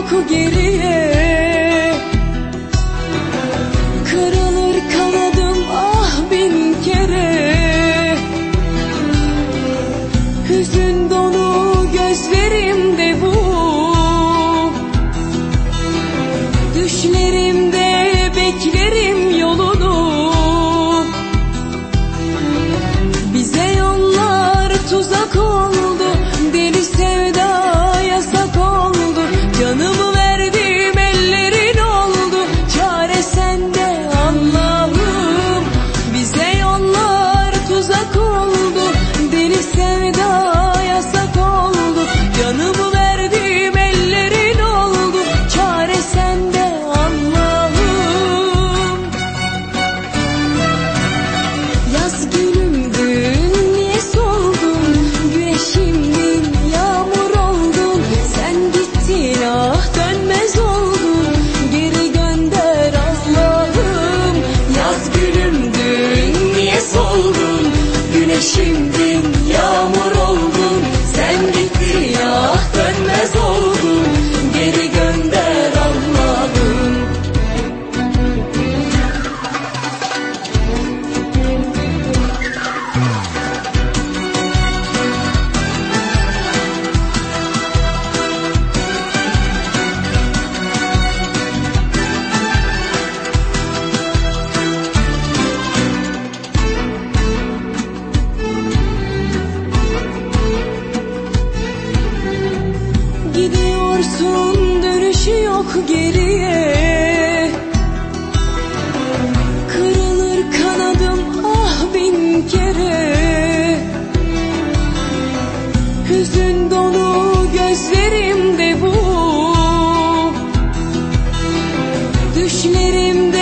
yok geriye. Güneşimdin yağmur oldun geriye. Kırılır kanadım ah bin kere. Hüzün dolu gözlerimde bu. Düşlerimde